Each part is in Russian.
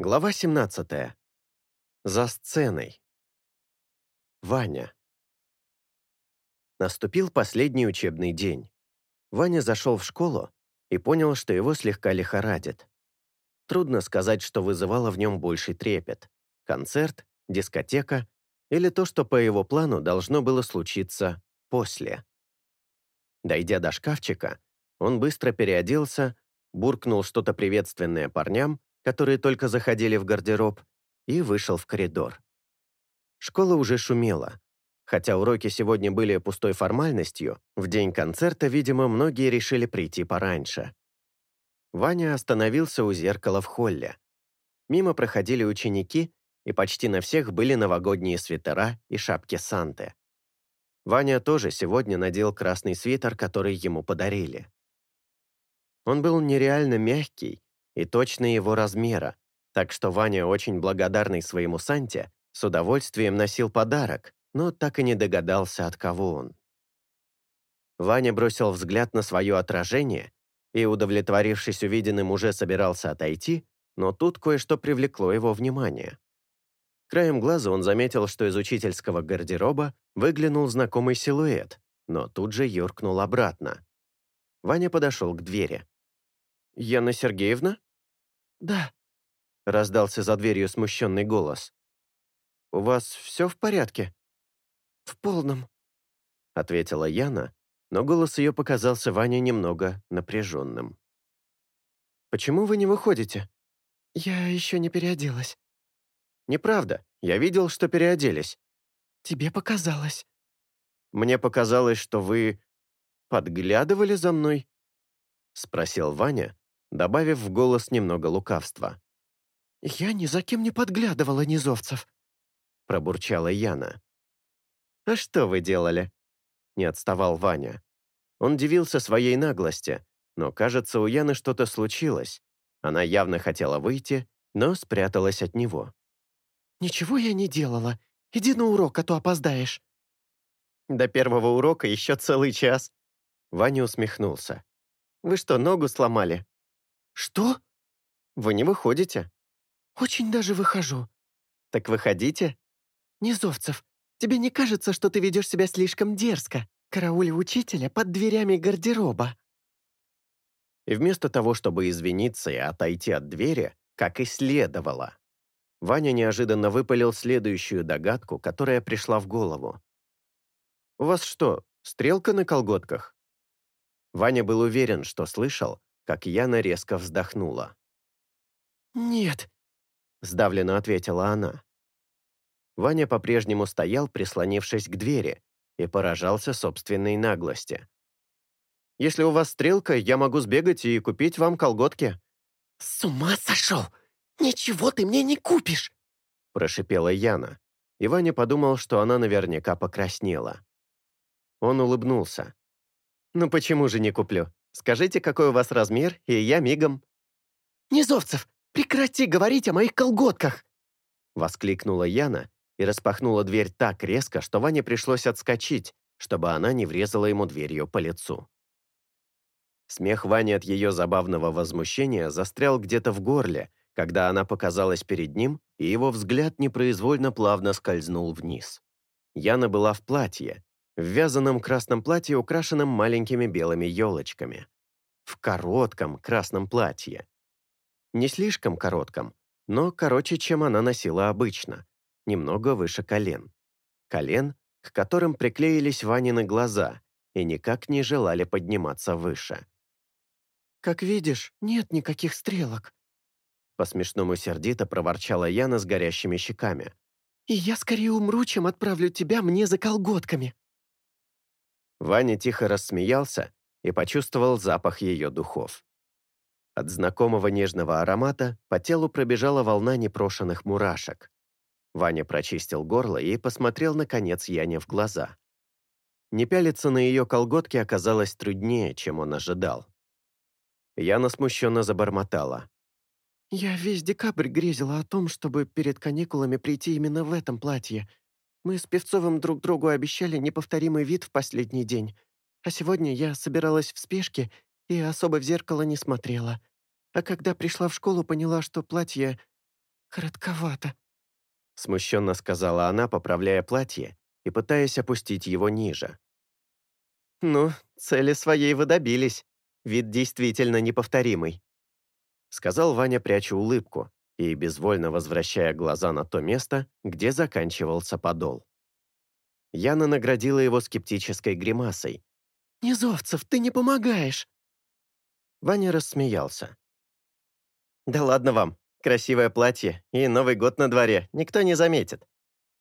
Глава 17. За сценой. Ваня. Наступил последний учебный день. Ваня зашел в школу и понял, что его слегка лихорадит. Трудно сказать, что вызывало в нем больший трепет. Концерт, дискотека или то, что по его плану должно было случиться после. Дойдя до шкафчика, он быстро переоделся, буркнул что-то приветственное парням, которые только заходили в гардероб, и вышел в коридор. Школа уже шумела. Хотя уроки сегодня были пустой формальностью, в день концерта, видимо, многие решили прийти пораньше. Ваня остановился у зеркала в холле. Мимо проходили ученики, и почти на всех были новогодние свитера и шапки Санты. Ваня тоже сегодня надел красный свитер, который ему подарили. Он был нереально мягкий и точно его размера, так что Ваня, очень благодарный своему Санте, с удовольствием носил подарок, но так и не догадался, от кого он. Ваня бросил взгляд на свое отражение и, удовлетворившись увиденным, уже собирался отойти, но тут кое-что привлекло его внимание. Краем глаза он заметил, что из учительского гардероба выглянул знакомый силуэт, но тут же юркнул обратно. Ваня подошел к двери. «Яна Сергеевна?» «Да», — раздался за дверью смущенный голос. «У вас все в порядке?» «В полном», — ответила Яна, но голос ее показался Ване немного напряженным. «Почему вы не выходите?» «Я еще не переоделась». «Неправда. Я видел, что переоделись». «Тебе показалось». «Мне показалось, что вы подглядывали за мной?» — спросил Ваня, добавив в голос немного лукавства. «Я ни за кем не подглядывала, низовцев», — пробурчала Яна. «А что вы делали?» — не отставал Ваня. Он дивился своей наглости, но, кажется, у Яны что-то случилось. Она явно хотела выйти, но спряталась от него. «Ничего я не делала. Иди на урок, а то опоздаешь». «До первого урока еще целый час». Ваня усмехнулся. «Вы что, ногу сломали?» «Что?» «Вы не выходите?» «Очень даже выхожу». «Так выходите?» «Низовцев, тебе не кажется, что ты ведешь себя слишком дерзко, карауля учителя под дверями гардероба?» И вместо того, чтобы извиниться и отойти от двери, как и следовало, Ваня неожиданно выпалил следующую догадку, которая пришла в голову. «У вас что, стрелка на колготках?» Ваня был уверен, что слышал, как Яна резко вздохнула. «Нет», — сдавленно ответила она. Ваня по-прежнему стоял, прислонившись к двери, и поражался собственной наглости. «Если у вас стрелка, я могу сбегать и купить вам колготки». «С ума сошел! Ничего ты мне не купишь!» прошипела Яна, и Ваня подумал, что она наверняка покраснела. Он улыбнулся. «Ну почему же не куплю? Скажите, какой у вас размер, и я мигом». «Низовцев, прекрати говорить о моих колготках!» Воскликнула Яна и распахнула дверь так резко, что Ване пришлось отскочить, чтобы она не врезала ему дверью по лицу. Смех Вани от ее забавного возмущения застрял где-то в горле, когда она показалась перед ним, и его взгляд непроизвольно плавно скользнул вниз. Яна была в платье, в вязаном красном платье, украшенном маленькими белыми елочками. В коротком красном платье. Не слишком коротком, но короче, чем она носила обычно, немного выше колен. Колен, к которым приклеились Ванины глаза и никак не желали подниматься выше. «Как видишь, нет никаких стрелок», по-смешному сердито проворчала Яна с горящими щеками. «И я скорее умру, чем отправлю тебя мне за колготками». Ваня тихо рассмеялся и почувствовал запах ее духов. От знакомого нежного аромата по телу пробежала волна непрошенных мурашек. Ваня прочистил горло и посмотрел, наконец, Яне в глаза. Не пялиться на ее колготки оказалось труднее, чем он ожидал. Яна смущенно забормотала. «Я весь декабрь грезила о том, чтобы перед каникулами прийти именно в этом платье, мы с Певцовым друг другу обещали неповторимый вид в последний день. А сегодня я собиралась в спешке и особо в зеркало не смотрела. А когда пришла в школу, поняла, что платье... коротковато», — смущенно сказала она, поправляя платье и пытаясь опустить его ниже. «Ну, цели своей вы добились. Вид действительно неповторимый», — сказал Ваня, пряча улыбку и безвольно возвращая глаза на то место, где заканчивался подол. Яна наградила его скептической гримасой. «Низовцев, ты не помогаешь!» Ваня рассмеялся. «Да ладно вам, красивое платье и Новый год на дворе, никто не заметит.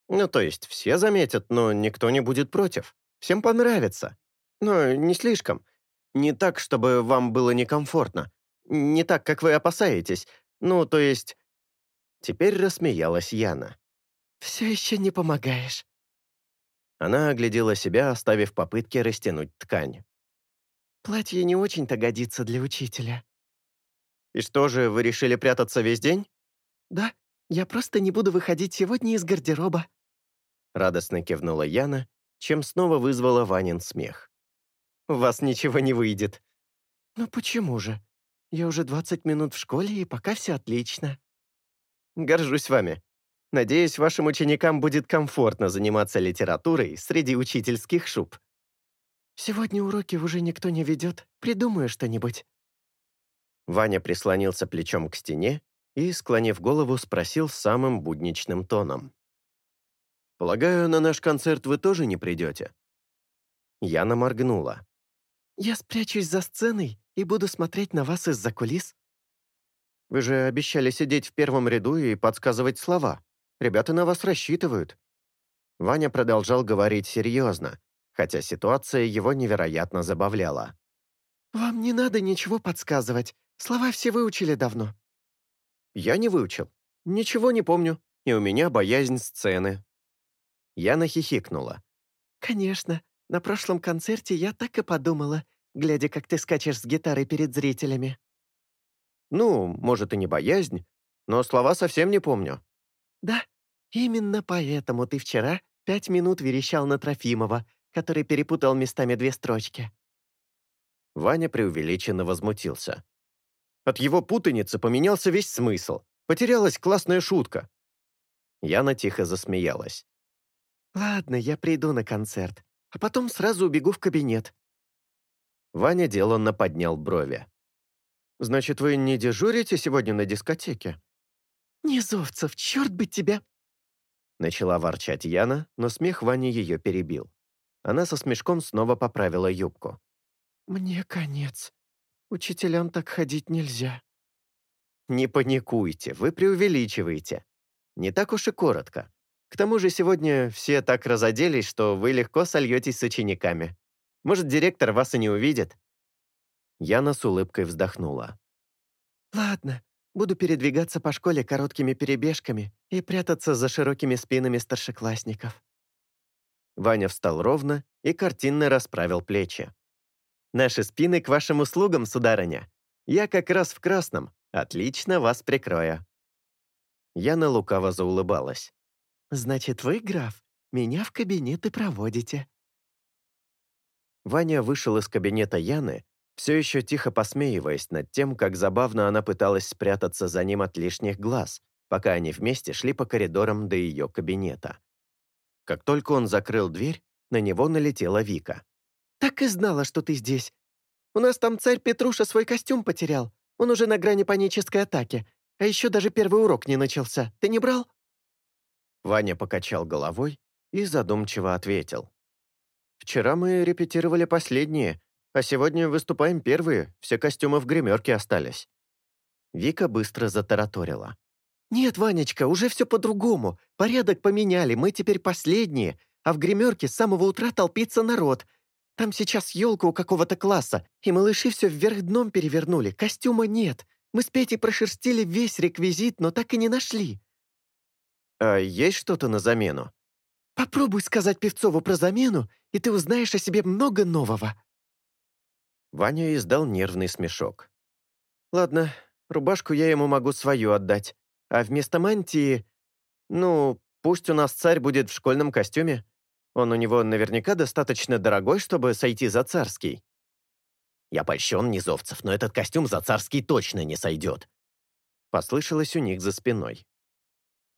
Ну, то есть все заметят, но никто не будет против. Всем понравится. Но не слишком. Не так, чтобы вам было некомфортно. Не так, как вы опасаетесь. Ну, то есть...» Теперь рассмеялась Яна. «Все еще не помогаешь». Она оглядела себя, оставив попытки растянуть ткань. «Платье не очень-то годится для учителя». «И что же, вы решили прятаться весь день?» «Да, я просто не буду выходить сегодня из гардероба». Радостно кивнула Яна, чем снова вызвала Ванин смех. «У вас ничего не выйдет». «Ну почему же? Я уже 20 минут в школе, и пока все отлично». «Горжусь вами. Надеюсь, вашим ученикам будет комфортно заниматься литературой среди учительских шуб». «Сегодня уроки уже никто не ведет. Придумаю что-нибудь». Ваня прислонился плечом к стене и, склонив голову, спросил самым будничным тоном. «Полагаю, на наш концерт вы тоже не придете?» Яна моргнула. «Я спрячусь за сценой и буду смотреть на вас из-за кулис». «Вы же обещали сидеть в первом ряду и подсказывать слова. Ребята на вас рассчитывают». Ваня продолжал говорить серьезно, хотя ситуация его невероятно забавляла. «Вам не надо ничего подсказывать. Слова все выучили давно». «Я не выучил. Ничего не помню. И у меня боязнь сцены». Яна хихикнула. «Конечно. На прошлом концерте я так и подумала, глядя, как ты скачешь с гитарой перед зрителями». «Ну, может, и не боязнь, но слова совсем не помню». «Да, именно поэтому ты вчера пять минут верещал на Трофимова, который перепутал местами две строчки». Ваня преувеличенно возмутился. От его путаницы поменялся весь смысл. Потерялась классная шутка. Яна тихо засмеялась. «Ладно, я приду на концерт, а потом сразу убегу в кабинет». Ваня деланно поднял брови. «Значит, вы не дежурите сегодня на дискотеке?» «Низовцев, черт бы тебя!» Начала ворчать Яна, но смех Вани ее перебил. Она со смешком снова поправила юбку. «Мне конец. Учителям так ходить нельзя». «Не паникуйте, вы преувеличиваете. Не так уж и коротко. К тому же сегодня все так разоделись, что вы легко сольетесь с учениками. Может, директор вас и не увидит?» Яна с улыбкой вздохнула. «Ладно, буду передвигаться по школе короткими перебежками и прятаться за широкими спинами старшеклассников». Ваня встал ровно и картинно расправил плечи. «Наши спины к вашим услугам, сударыня. Я как раз в красном. Отлично вас прикрою». Яна лукаво заулыбалась. «Значит, вы, граф, меня в кабинет и проводите». Ваня вышел из кабинета Яны, все еще тихо посмеиваясь над тем, как забавно она пыталась спрятаться за ним от лишних глаз, пока они вместе шли по коридорам до ее кабинета. Как только он закрыл дверь, на него налетела Вика. «Так и знала, что ты здесь. У нас там царь Петруша свой костюм потерял. Он уже на грани панической атаки. А еще даже первый урок не начался. Ты не брал?» Ваня покачал головой и задумчиво ответил. «Вчера мы репетировали последние, а сегодня выступаем первые, все костюмы в гримерке остались». Вика быстро затараторила. «Нет, Ванечка, уже все по-другому. Порядок поменяли, мы теперь последние, а в гримерке с самого утра толпится народ. Там сейчас елка у какого-то класса, и малыши все вверх дном перевернули, костюма нет. Мы с Петей прошерстили весь реквизит, но так и не нашли». «А есть что-то на замену?» «Попробуй сказать Певцову про замену, и ты узнаешь о себе много нового». Ваня издал нервный смешок. «Ладно, рубашку я ему могу свою отдать, а вместо мантии... Ну, пусть у нас царь будет в школьном костюме. Он у него наверняка достаточно дорогой, чтобы сойти за царский». «Я польщен, Низовцев, но этот костюм за царский точно не сойдет», послышалось у них за спиной.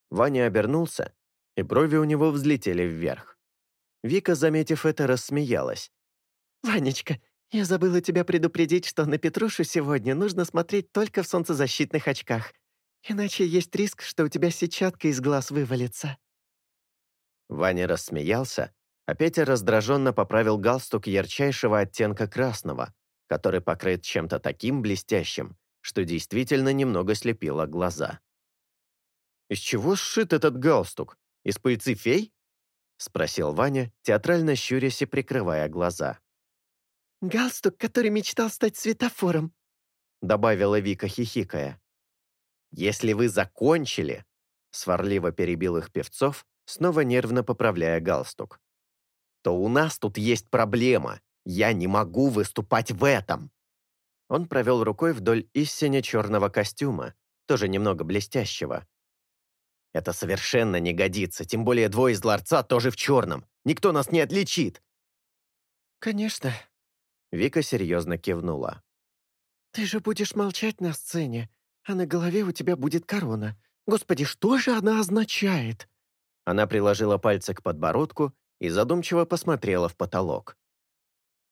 Ваня обернулся, и брови у него взлетели вверх. Вика, заметив это, рассмеялась. «Ванечка, я забыла тебя предупредить, что на Петрушу сегодня нужно смотреть только в солнцезащитных очках. Иначе есть риск, что у тебя сетчатка из глаз вывалится». Ваня рассмеялся, а Петя раздраженно поправил галстук ярчайшего оттенка красного, который покрыт чем-то таким блестящим, что действительно немного слепило глаза. «Из чего сшит этот галстук? Из пыльцы фей?» — спросил Ваня, театрально щурясь и прикрывая глаза. «Галстук, который мечтал стать светофором», — добавила Вика, хихикая. «Если вы закончили», — сварливо перебил их певцов, снова нервно поправляя галстук, «то у нас тут есть проблема. Я не могу выступать в этом». Он провел рукой вдоль истине черного костюма, тоже немного блестящего. «Это совершенно не годится, тем более двое из ларца тоже в черном. Никто нас не отличит». «Конечно». Вика серьезно кивнула. «Ты же будешь молчать на сцене, а на голове у тебя будет корона. Господи, что же она означает?» Она приложила пальцы к подбородку и задумчиво посмотрела в потолок.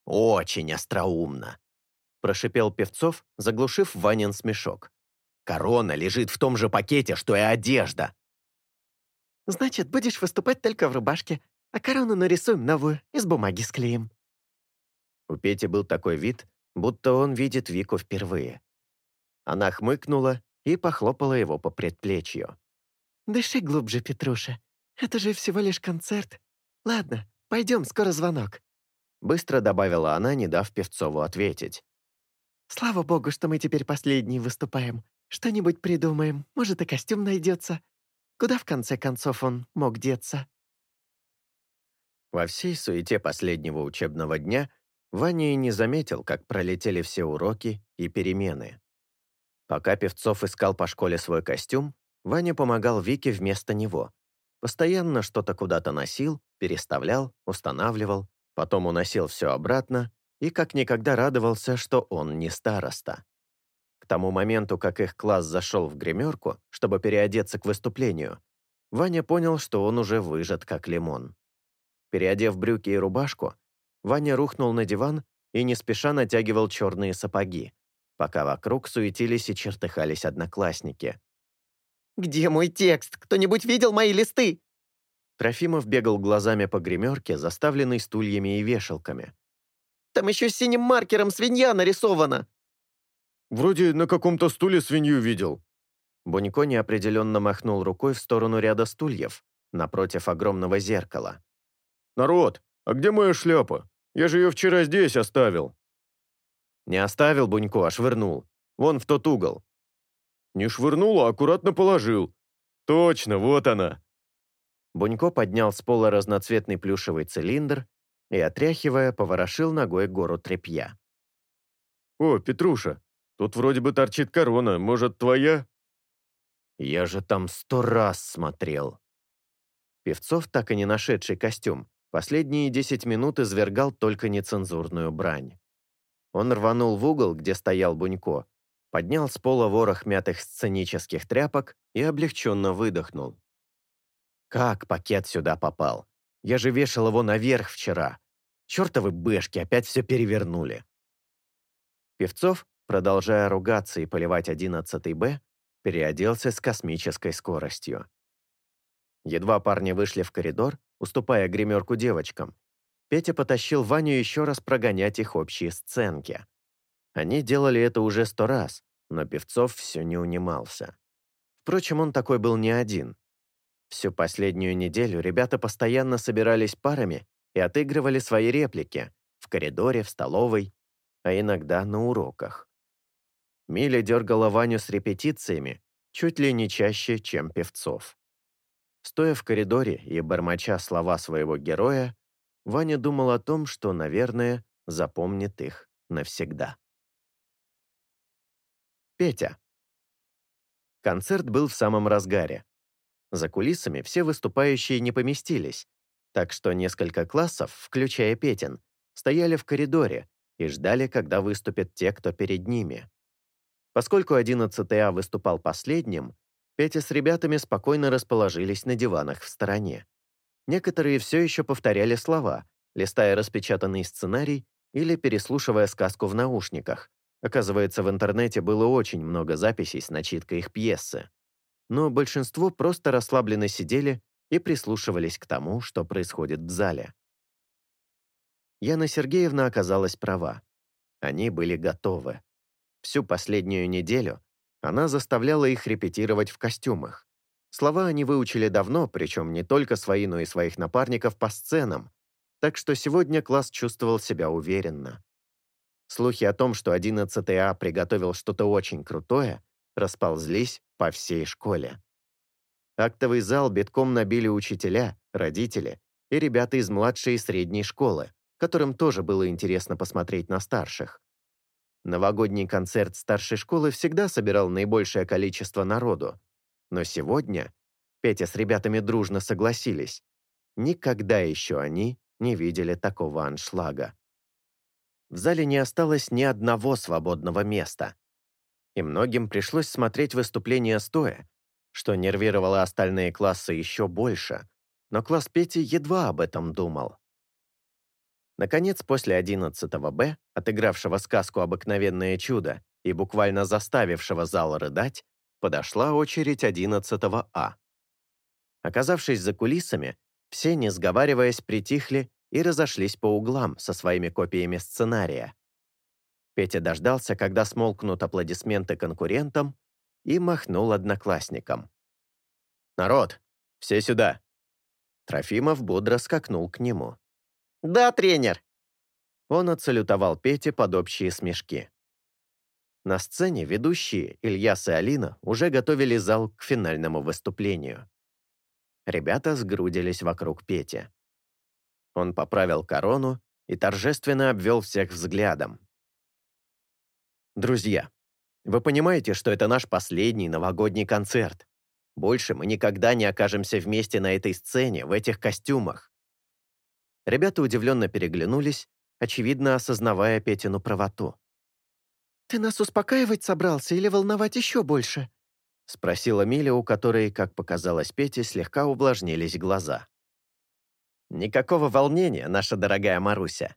«Очень остроумно», — прошипел Певцов, заглушив Ванин смешок. «Корона лежит в том же пакете, что и одежда». «Значит, будешь выступать только в рубашке, а корону нарисуем новую, из бумаги склеим». У Пети был такой вид, будто он видит Вику впервые. Она хмыкнула и похлопала его по предплечью. «Дыши глубже, Петруша. Это же всего лишь концерт. Ладно, пойдем, скоро звонок». Быстро добавила она, не дав Певцову ответить. «Слава богу, что мы теперь последние выступаем. Что-нибудь придумаем, может, и костюм найдется. Куда, в конце концов, он мог деться?» Во всей суете последнего учебного дня Ваня и не заметил, как пролетели все уроки и перемены. Пока Певцов искал по школе свой костюм, Ваня помогал Вике вместо него. Постоянно что-то куда-то носил, переставлял, устанавливал, потом уносил все обратно и как никогда радовался, что он не староста. К тому моменту, как их класс зашел в гримерку, чтобы переодеться к выступлению, Ваня понял, что он уже выжат как лимон. Переодев брюки и рубашку, Ваня рухнул на диван и не спеша натягивал черные сапоги, пока вокруг суетились и чертыхались одноклассники. «Где мой текст? Кто-нибудь видел мои листы?» Трофимов бегал глазами по гримерке, заставленной стульями и вешалками. «Там еще синим маркером свинья нарисована!» «Вроде на каком-то стуле свинью видел». Бунько неопределенно махнул рукой в сторону ряда стульев, напротив огромного зеркала. «Народ, а где моя шляпа? Я же ее вчера здесь оставил». Не оставил Бунько, а швырнул. Вон в тот угол. Не швырнул, а аккуратно положил. Точно, вот она. Бунько поднял с пола разноцветный плюшевый цилиндр и, отряхивая, поворошил ногой гору тряпья. «О, Петруша, тут вроде бы торчит корона, может, твоя?» «Я же там сто раз смотрел». Певцов, так и не нашедший костюм, последние десять минут извергал только нецензурную брань. Он рванул в угол, где стоял Бунько, поднял с пола ворох мятых сценических тряпок и облегченно выдохнул. «Как пакет сюда попал? Я же вешал его наверх вчера. Чертовы бэшки опять все перевернули». Певцов, продолжая ругаться и поливать 11 Б, переоделся с космической скоростью. Едва парни вышли в коридор, уступая гримерку девочкам, Петя потащил Ваню еще раз прогонять их общие сценки. Они делали это уже сто раз, но Певцов все не унимался. Впрочем, он такой был не один. Всю последнюю неделю ребята постоянно собирались парами и отыгрывали свои реплики в коридоре, в столовой, а иногда на уроках. Миля дергала Ваню с репетициями чуть ли не чаще, чем Певцов. Стоя в коридоре и бормоча слова своего героя, Ваня думал о том, что, наверное, запомнит их навсегда. Петя. Концерт был в самом разгаре. За кулисами все выступающие не поместились, так что несколько классов, включая Петин, стояли в коридоре и ждали, когда выступят те, кто перед ними. Поскольку 11 А выступал последним, Петя с ребятами спокойно расположились на диванах в стороне. Некоторые все еще повторяли слова, листая распечатанный сценарий или переслушивая сказку в наушниках. Оказывается, в интернете было очень много записей с начиткой их пьесы. Но большинство просто расслабленно сидели и прислушивались к тому, что происходит в зале. Яна Сергеевна оказалась права. Они были готовы. Всю последнюю неделю она заставляла их репетировать в костюмах. Слова они выучили давно, причем не только свои, но и своих напарников по сценам, так что сегодня класс чувствовал себя уверенно. Слухи о том, что 11 А приготовил что-то очень крутое, расползлись по всей школе. Актовый зал битком набили учителя, родители и ребята из младшей и средней школы, которым тоже было интересно посмотреть на старших. Новогодний концерт старшей школы всегда собирал наибольшее количество народу, но сегодня Петя с ребятами дружно согласились. Никогда еще они не видели такого аншлага. В зале не осталось ни одного свободного места. И многим пришлось смотреть выступление стоя, что нервировало остальные классы еще больше, но класс Пети едва об этом думал. Наконец, после 11 Б, отыгравшего сказку «Обыкновенное чудо» и буквально заставившего зал рыдать, подошла очередь 11 А. Оказавшись за кулисами, все, не сговариваясь, притихли и разошлись по углам со своими копиями сценария. Петя дождался, когда смолкнут аплодисменты конкурентам, и махнул одноклассникам. «Народ, все сюда!» Трофимов бодро скакнул к нему. «Да, тренер!» Он отсалютовал Пете под общие смешки. На сцене ведущие Ильяс и Алина уже готовили зал к финальному выступлению. Ребята сгрудились вокруг Пети. Он поправил корону и торжественно обвел всех взглядом. «Друзья, вы понимаете, что это наш последний новогодний концерт? Больше мы никогда не окажемся вместе на этой сцене, в этих костюмах». Ребята удивленно переглянулись, очевидно осознавая Петину правоту. «Ты нас успокаивать собрался или волновать еще больше?» — спросила Миля, у которой, как показалось Пете, слегка увлажнились глаза. «Никакого волнения, наша дорогая Маруся!»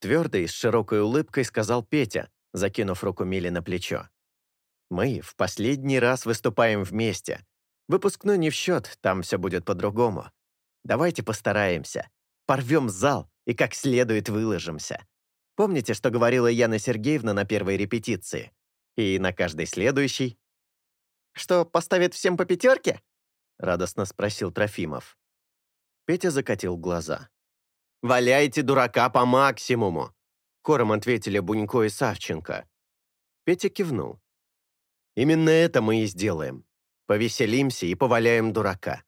Твердо и с широкой улыбкой сказал Петя, закинув руку Миле на плечо. «Мы в последний раз выступаем вместе. Выпускной не в счет, там все будет по-другому. Давайте постараемся. Порвем зал и как следует выложимся. Помните, что говорила Яна Сергеевна на первой репетиции? И на каждой следующей?» «Что, поставит всем по пятерке?» — радостно спросил Трофимов. Петя закатил глаза. «Валяйте дурака по максимуму!» Хором ответили Бунько и Савченко. Петя кивнул. «Именно это мы и сделаем. Повеселимся и поваляем дурака.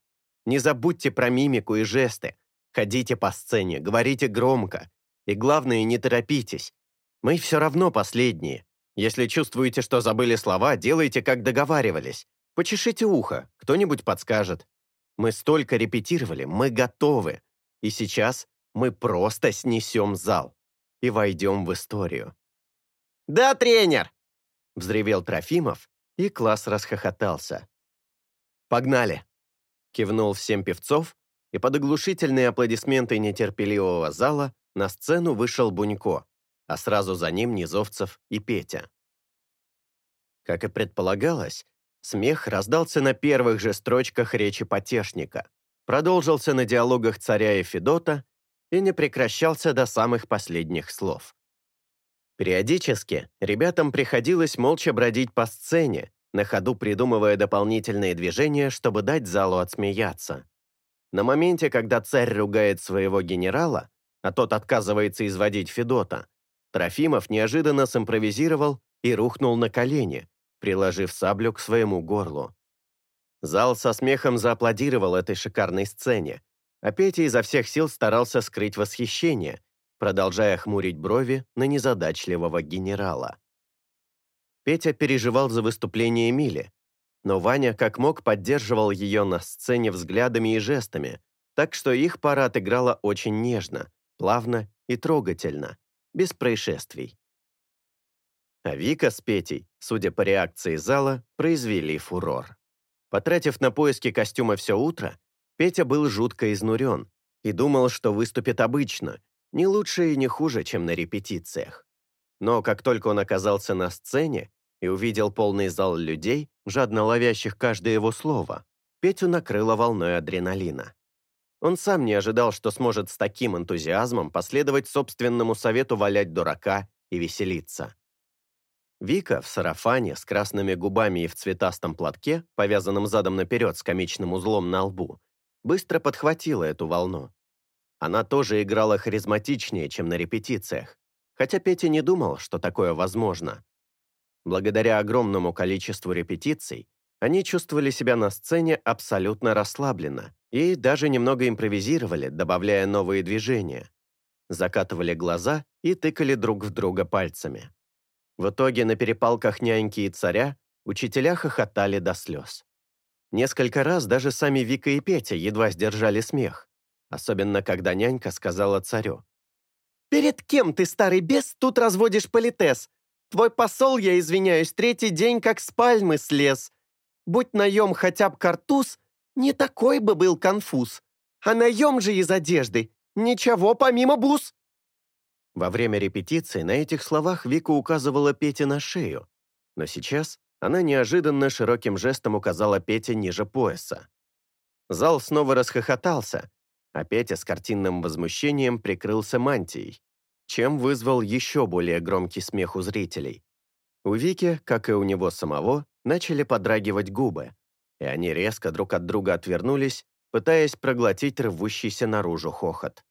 Не забудьте про мимику и жесты. Ходите по сцене, говорите громко. И главное, не торопитесь. Мы все равно последние. Если чувствуете, что забыли слова, делайте, как договаривались. Почешите ухо, кто-нибудь подскажет. Мы столько репетировали, мы готовы. И сейчас мы просто снесем зал и войдем в историю. «Да, тренер!» — взревел Трофимов, и класс расхохотался. «Погнали!» — кивнул всем певцов, и под оглушительные аплодисменты нетерпеливого зала на сцену вышел Бунько, а сразу за ним Низовцев и Петя. Как и предполагалось, Смех раздался на первых же строчках речи потешника, продолжился на диалогах царя и Федота и не прекращался до самых последних слов. Периодически ребятам приходилось молча бродить по сцене, на ходу придумывая дополнительные движения, чтобы дать залу отсмеяться. На моменте, когда царь ругает своего генерала, а тот отказывается изводить Федота, Трофимов неожиданно симпровизировал и рухнул на колени, приложив саблю к своему горлу. Зал со смехом зааплодировал этой шикарной сцене, а Петя изо всех сил старался скрыть восхищение, продолжая хмурить брови на незадачливого генерала. Петя переживал за выступление Мили, но Ваня как мог поддерживал ее на сцене взглядами и жестами, так что их пара отыграла очень нежно, плавно и трогательно, без происшествий. А Вика с Петей, судя по реакции зала, произвели фурор. Потратив на поиски костюма все утро, Петя был жутко изнурен и думал, что выступит обычно, не лучше и не хуже, чем на репетициях. Но как только он оказался на сцене и увидел полный зал людей, жадно ловящих каждое его слово, Петю накрыло волной адреналина. Он сам не ожидал, что сможет с таким энтузиазмом последовать собственному совету валять дурака и веселиться. Вика в сарафане с красными губами и в цветастом платке, повязанном задом наперед с комичным узлом на лбу, быстро подхватила эту волну. Она тоже играла харизматичнее, чем на репетициях, хотя Петя не думал, что такое возможно. Благодаря огромному количеству репетиций, они чувствовали себя на сцене абсолютно расслабленно и даже немного импровизировали, добавляя новые движения. Закатывали глаза и тыкали друг в друга пальцами. В итоге на перепалках няньки и царя учителя хохотали до слез. Несколько раз даже сами Вика и Петя едва сдержали смех, особенно когда нянька сказала царю. «Перед кем ты, старый бес, тут разводишь политес? Твой посол, я извиняюсь, третий день как с пальмы слез. Будь наем хотя б картуз, не такой бы был конфуз. А наем же из одежды, ничего помимо бус». Во время репетиции на этих словах Вика указывала Пете на шею, но сейчас она неожиданно широким жестом указала Пете ниже пояса. Зал снова расхохотался, а Петя с картинным возмущением прикрылся мантией, чем вызвал еще более громкий смех у зрителей. У Вики, как и у него самого, начали подрагивать губы, и они резко друг от друга отвернулись, пытаясь проглотить рвущийся наружу хохот.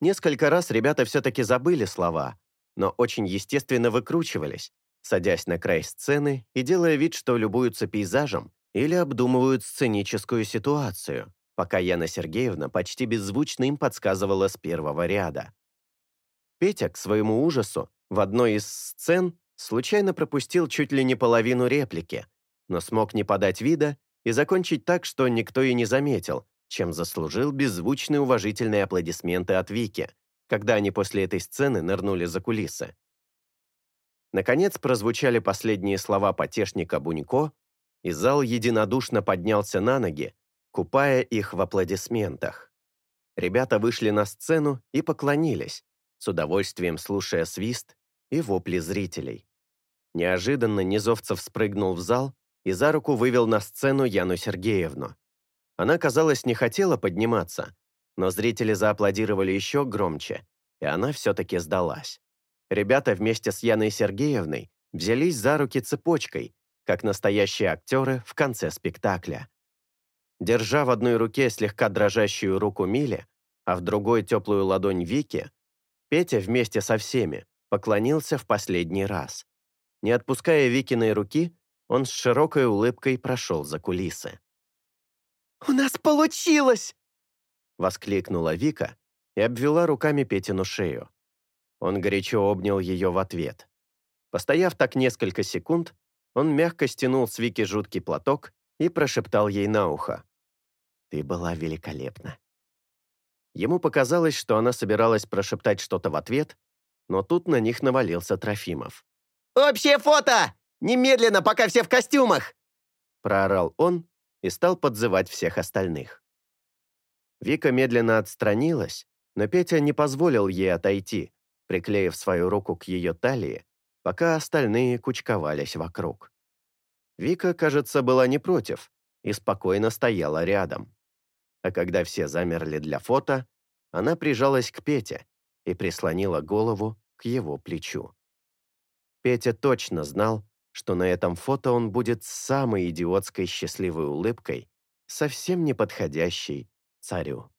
Несколько раз ребята все-таки забыли слова, но очень естественно выкручивались, садясь на край сцены и делая вид, что любуются пейзажем или обдумывают сценическую ситуацию пока Яна Сергеевна почти беззвучно им подсказывала с первого ряда. Петя, к своему ужасу, в одной из сцен случайно пропустил чуть ли не половину реплики, но смог не подать вида и закончить так, что никто и не заметил, чем заслужил беззвучные уважительные аплодисменты от Вики, когда они после этой сцены нырнули за кулисы. Наконец прозвучали последние слова потешника Бунько, и зал единодушно поднялся на ноги, купая их в аплодисментах. Ребята вышли на сцену и поклонились, с удовольствием слушая свист и вопли зрителей. Неожиданно Низовцев спрыгнул в зал и за руку вывел на сцену Яну Сергеевну. Она, казалось, не хотела подниматься, но зрители зааплодировали еще громче, и она все-таки сдалась. Ребята вместе с Яной Сергеевной взялись за руки цепочкой, как настоящие актеры в конце спектакля. Держа в одной руке слегка дрожащую руку Мили, а в другой теплую ладонь Вики, Петя вместе со всеми поклонился в последний раз. Не отпуская Викиной руки, он с широкой улыбкой прошел за кулисы. «У нас получилось!» — воскликнула Вика и обвела руками Петину шею. Он горячо обнял ее в ответ. Постояв так несколько секунд, он мягко стянул с Вики жуткий платок и прошептал ей на ухо. Ты была великолепна». Ему показалось, что она собиралась прошептать что-то в ответ, но тут на них навалился Трофимов. «Общее фото! Немедленно, пока все в костюмах!» Проорал он и стал подзывать всех остальных. Вика медленно отстранилась, но Петя не позволил ей отойти, приклеив свою руку к ее талии, пока остальные кучковались вокруг. Вика, кажется, была не против и спокойно стояла рядом а когда все замерли для фото, она прижалась к Пете и прислонила голову к его плечу. Петя точно знал, что на этом фото он будет с самой идиотской счастливой улыбкой, совсем не подходящей царю.